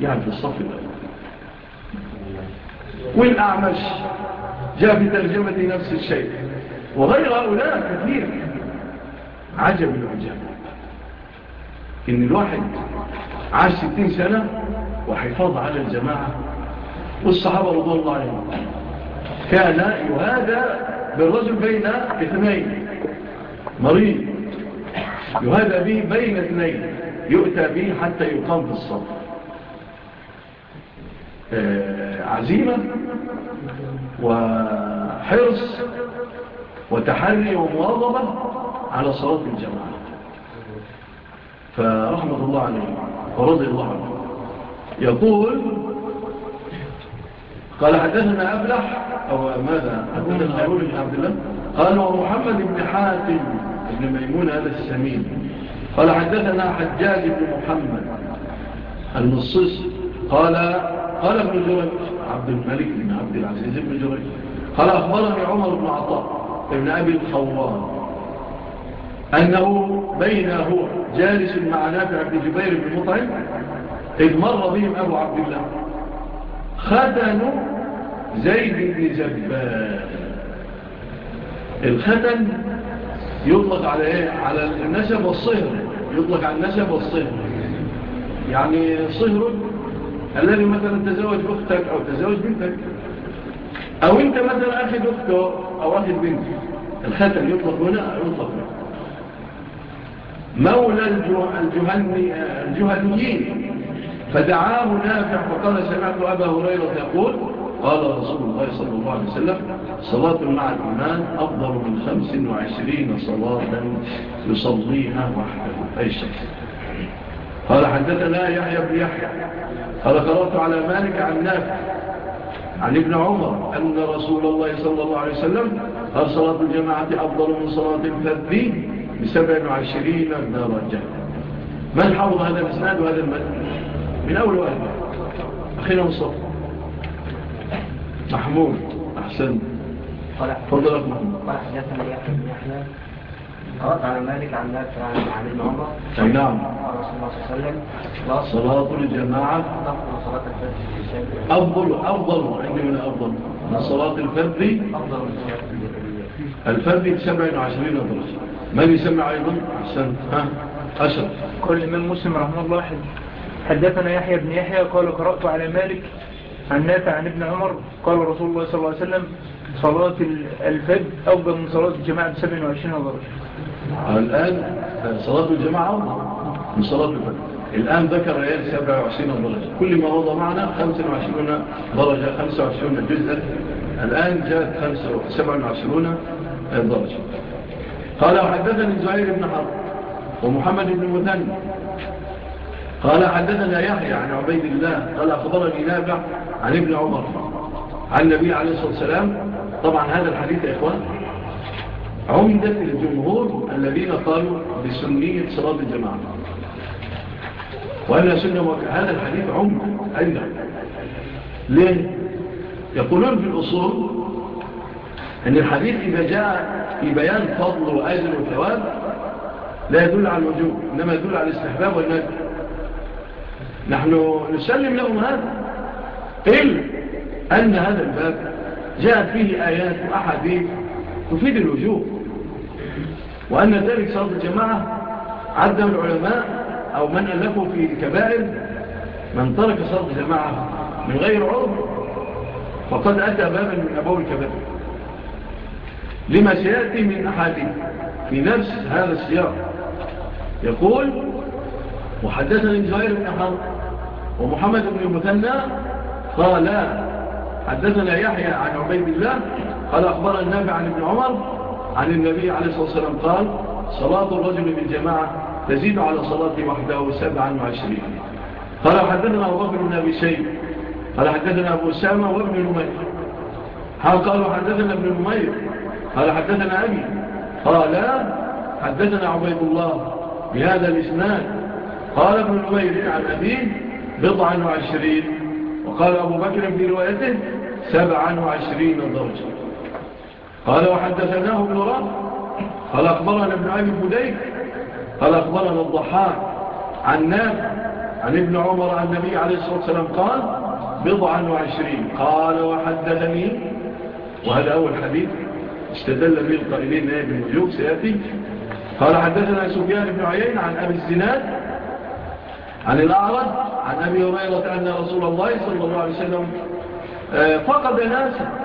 S1: يعني في الصف الأول. والأعمش جاء في ترجمة نفس الشيء. وغير هؤلاء كثير. عجب العجاب إن الواحد عاش 60 سنة وحفاظ على الجماعة. والصحابة رضو الله عليهم. كان يهادى بالرجل بين اثنين. مريض. يهادى به بين اثنين. يؤتى به حتى يقام في الصف. آه، عزيمة وحرص وتحري ومواظبة على صلاة الجماعة. فرحمة الله عليه ورضي الله عنه. يقول قال حدثنا أبلح أو ماذا؟ حدثنا أقول بن عبد الله. قال ومحمد بن حاتم بن ميمون هذا السمين. قال حدثنا حجاج بن محمد المصص قال قال ابن جريج عبد الملك بن عبد العزيز بن جريج قال أخبرني عمر بن عطاء ابن أبي الخوار أنه بينه جالس مع نافع بن جبير بن مطعم إذ مر بهم أبو عبد الله. خدن زيد بن جبار الختن يطلق على إيه؟ على النسب والصهر. يطلق على النسب والصهر. يعني صهر الذي مثلا تزوج أختك أو تزوج بنتك؟ أو أنت مثلا أخذ أخته أو أخذ بنتك الختم يطلق هنا يطلق هنا. مولى الجهنيين. فدعاه نافع فقال سمعت أبا هريرة يقول قال رسول الله صلى الله عليه وسلم صلاة مع الإيمان أفضل من خمس وعشرين صلاة يصليها وحده. أي شخص قال حدثنا يحيى بن يحيى. قال قرأت على مالك عن نافع عن ابن عمر أن رسول الله صلى الله عليه وسلم قال صلاة الجماعة أفضل من صلاة الفذ بسبع وعشرين درجة. من حفظ هذا الإسناد وهذا المدن من أول وقت أخينا مصطفى محمود أحسن. فضلك محمود.
S7: قال حدثنا يحيى بن يحيى. قرأت على مالك عن نافع عن ابن عمر
S1: أي نعم
S7: قال رسول الله صلى الله عليه وسلم
S1: صلاة الجماعة
S7: صلاة الفجر
S1: أفضل أفضل عندي من أفضل من صلاة
S7: الفجر
S1: أفضل 27 درجة من يسمع أيضا أحسن ها أشرف
S4: كل من مسلم رحمه الله. حدثنا يحيى بن يحيى. قال قرأت على مالك عن نافع عن ابن عمر. قال رسول الله صلى الله عليه وسلم صلاة الفجر أفضل من صلاة الجماعة 27 درجة
S1: الآن صلاة الجماعة من صلاة الفجر. الآن ذكر ريال 27 درجة. كل ما وضع معنا 25 درجة 25 جزء الآن جاءت 27 درجة. قال وحدثني زهير بن حرب ومحمد بن مدن قال حدثنا يحيى عن عبيد الله قال أخبرني نابع عن ابن عمر عن النبي عليه الصلاة والسلام. طبعا هذا الحديث يا إخوان عمدة الجمهور الذين قالوا بسنية صلاة الجماعة. وأن سنة هذا الحديث عمد أيضا ليه؟ يقولون في الأصول أن الحديث إذا جاء في بيان فضل وآجل وثواب لا يدل على الوجوب إنما يدل على الاستحباب والندب. نحن نسلم لهم هذا إلا أن هذا الباب جاء فيه آيات وأحاديث تفيد الوجوب. وأن ذلك صلاة الجماعة عدى العلماء أو من ألفوا في الكبائر من ترك صلاة الجماعة من غير عرض فقد أتى بابا من أبو الكبائر. لما سيأتي من أحاديث في نفس هذا السياق يقول وحدثني زهير بن حرب ومحمد بن المثنى قال حدثنا يحيى عن عبيد الله قال أخبر النابع عن ابن عمر عن النبي عليه الصلاة والسلام قال صلاة الرجل بالجماعة تزيد على صلاة وحده سبعا وعشرين. قال حدثنا أبو بكر سيد قال حدثنا أبو سامة وابن نمير. قال حدثنا ابن نمير. قال حدثنا أبي. قال حدثنا عبيد الله بهذا الإسنان قال ابن نمير عن أبي بضعا وعشرين. وقال أبو بكر في روايته سبعا وعشرين درجة. قال وحدثناه ابن رب قال أخبرنا ابن أبي بليك قال أخبرنا الضحاك عن نافع عن ابن عمر عن النبي عليه الصلاة والسلام قال بضعا وعشرين قال وحدثني وهذا أول حديث استدل به القائلين ابن مليوك سيأتي قال حدثنا سفيان بن عيين عن أبي الزناد عن الأعرض عن أبي هريرة أن رسول الله صلى الله عليه وسلم آه، فقد ناسا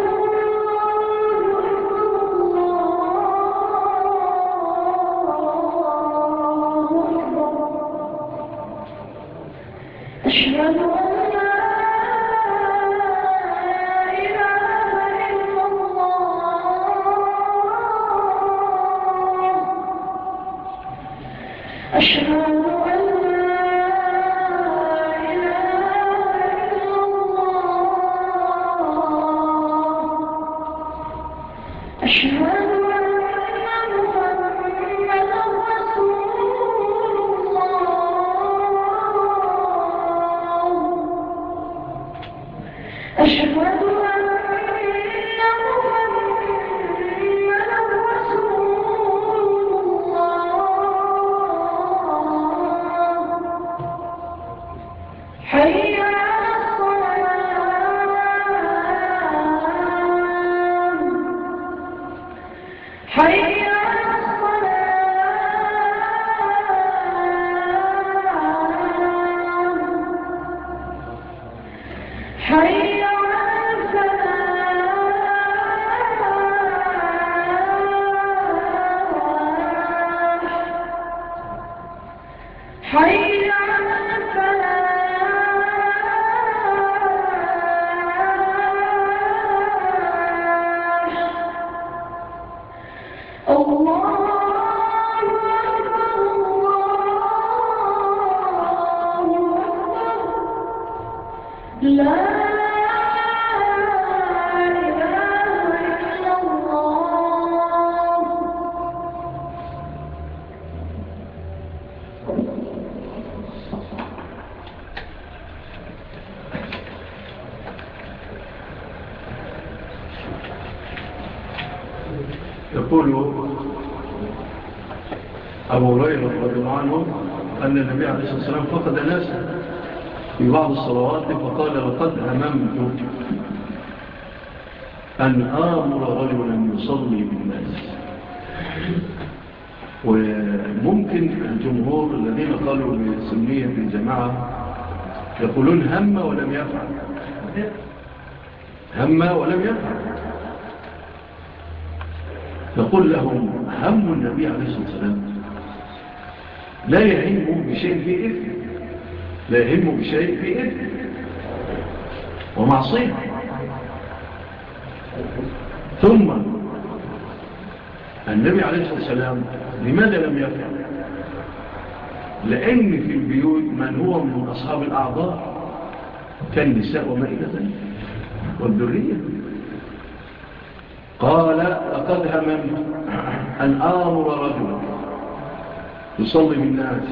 S1: يقول أبو هريرة رضي
S8: الله عنه أن النبي عليه الصلاة والسلام فقد ناسا في
S1: بعض الصلوات فقال لقد هممت أن آمر رجلا يصلي بالناس. وممكن الجمهور الذين قالوا بسمية الجماعة يقولون هم ولم يفعل. هم ولم يفعل. يقول لهم هم النبي عليه الصلاة والسلام. لا يهم بشيء في إذن. لا يهم بشيء في إذن. ومعصية. ثم النبي عليه الصلاة والسلام لماذا لم يفعل؟ لأن في البيوت من هو من أصحاب الأعضاء كالنساء وما إلى ذلك والذرية. قال لقد هممت أن آمر رجلا يصلي بالناس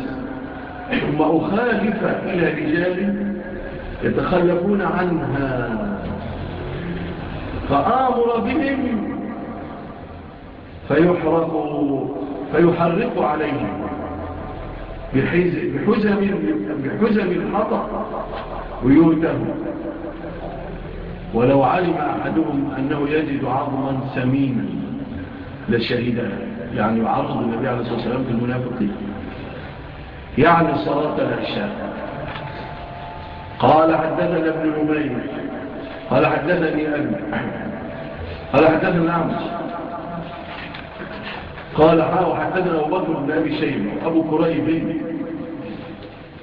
S1: ثم أخالف إلى رجال يتخلفون عنها فآمر بهم فيحرق, فيحرق عليهم بحزم, بحزم الحطب ويوتهم ولو علم أحدهم أنه يجد عظما سمينا لشهد يعني عرض النبي عليه الصلاة والسلام في المنافقين. يعني صلاة العشاء. قال حدثنا ابن عمير قال حدثني أبي قال حدثنا عمس قال حاو حدثنا أبو بكر بن أبي شيبة أبو كريب.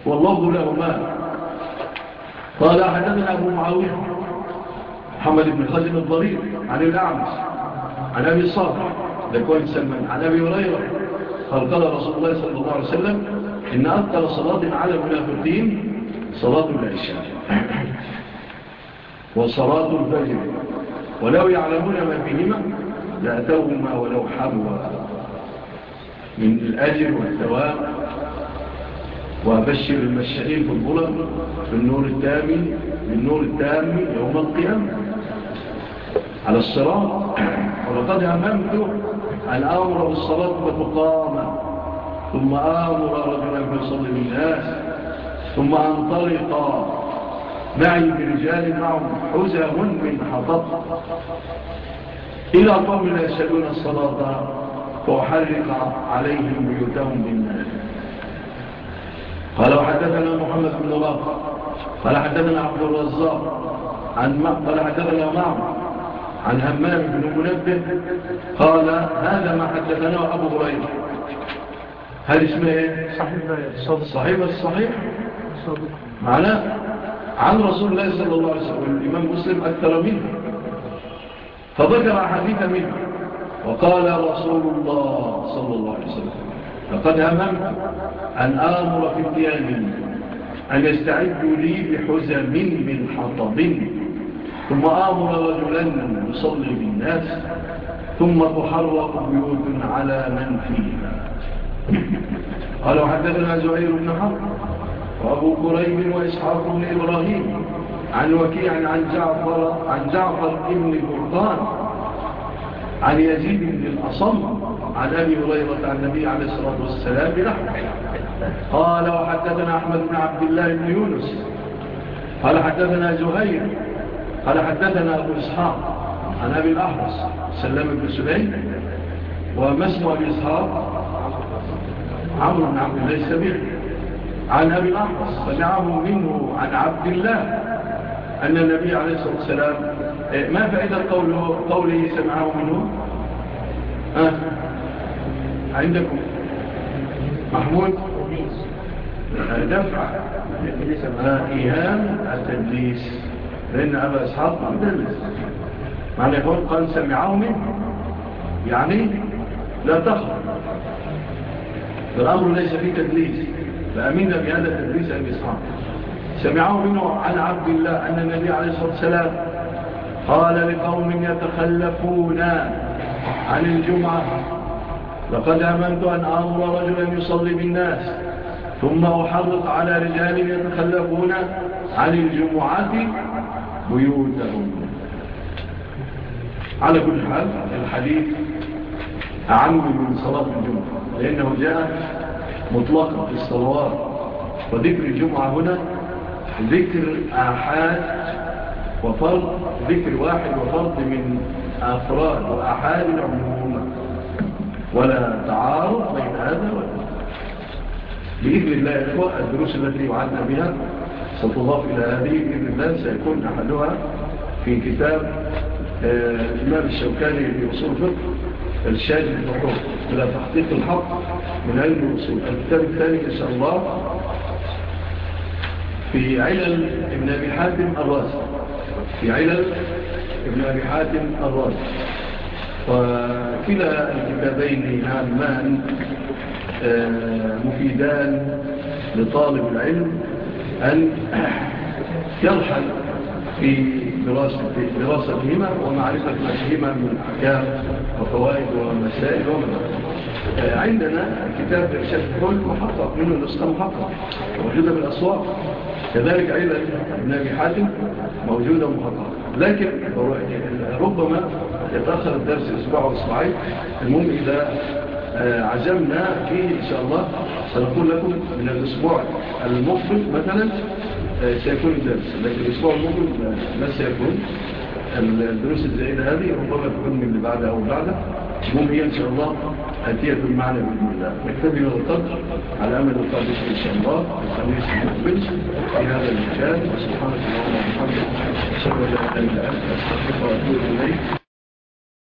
S1: والله لهما قال حدثنا أبو معاوية. محمد بن خزم الضريب عن الأعمس عن أبي الصابر لكوان سلمان عن أبي هريرة قال قال رسول الله صلى الله عليه وسلم إن أكثر صلاة على المنافقين صلاة العشاء وصلاة الفجر. ولو يعلمون ما فيهما لأتوهما ولو حبوا. من الأجر والثواب وأبشر المشاهير في الظلم بالنور التام بالنور التام يوم القيامة. على الصراط. ولقد أممت أن أمر بالصلاة فتقام ثم آمر رجلا فيصلي بالناس. ثم أنطلق معي برجال معهم حزم من حطب. إلى قوم لا يسألون الصلاة فأحرق عليهم بيوتهم بالناس. قال وحدثنا محمد بن الله قال حدثنا عبد الرزاق عن قال حدثنا معمر عن همام بن منبه قال هذا ما حدثناه أبو هريرة. هل اسمه إيه؟
S4: صحيح
S1: الصحيح معناه عن رسول الله صلى الله عليه وسلم الإمام مسلم أكثر منه. فذكر حديث منه وقال رسول الله صلى الله عليه وسلم. لقد هممت أن آمر في القيام أن يستعدوا لي بحزم من حطب. ثم آمر رجلا يصلي بالناس ثم تحرق بيوت على من فيها. قالوا حدثنا زعير بن حرب وأبو كريم وإسحاق بن إبراهيم عن وكيع عن جعفر عن جعفر بن بردان عن يزيد بن الأصم عن أبي هريرة عن النبي عليه الصلاة والسلام بنحوه قال وحدثنا أحمد بن عبد الله بن يونس. قال حدثنا زهير. قال حدثنا أبو إسحاق عن أبي الأحرس سلم بن سليم. وما اسم أبي إسحاق عمرو بن عبد الله السبيع عن أبي الأحرس سمعه منه عن عبد الله أن النبي عليه الصلاة والسلام إيه، ما فائدة قوله, قوله سمعه منه؟ عندكم محمود؟ دفع. إيهام التدليس. لأن أبا أصحاب مدلس. معنى يقول قال سمعه منه يعني لا تخرج فالأمر ليس فيه تدليس. فأمنا بهذا التدليس أبي أصحاب سمعه منه عن عبد الله أن النبي عليه الصلاة والسلام قال لقوم يتخلفون عن الجمعة. لقد أمنت أن آمر رجلا يصلي بالناس ثم أحرق على رجال يتخلفون عن الجمعة بيوتهم. على كل حال الحديث أعم من صلاة الجمعة لأنه جاء مطلقا في الصلوات وذكر الجمعة هنا ذكر آحاد وفرد ذكر واحد وفرد من أفراد وأحاد العموم. ولا تعارض بين هذا ولا بإذن الله إخوة الدروس التي وعدنا بها ستضاف إلى هذه بإذن الله سيكون نحلها في كتاب آه، الإمام الشوكاني لأصول فقه الشاجب المحروف إلى تحقيق الحق من علم الأصول. الكتاب الثاني إن شاء الله في علل ابن أبي حاتم الرازي. في علل ابن أبي حاتم الرازي. وكلا الكتابين هامان آه، مفيدان لطالب العلم أن يرحل في دراستهما ومعرفة أسهما من أحكام وفوائد ومسائل ومسائل آه، عندنا كتاب إرشاد كل محقق منه نسخة محقق موجودة بالأسواق. كذلك عيلة ابن أبي حاتم موجودة محققة لكن ربما يتأخر الدرس أسبوع أو أسبوعين. المهم إذا آه، عزمنا فيه إن شاء الله سنقول لكم من الأسبوع المقبل مثلا آه، سيكون الدرس. لكن الأسبوع المقبل ما سيكون. الدروس الزائدة هذه ربما تكون من اللي بعدها أو بعدها. المهم هي إن شاء الله هدية معنا بإذن الله. نكتبه القدر على أمل القدر إن شاء الله. الخميس المقبل. في هذا المكان. وسبحانه الله وبحمده أشهد أن لا إله إلا أنت. أستغفرك وأتوب إليك.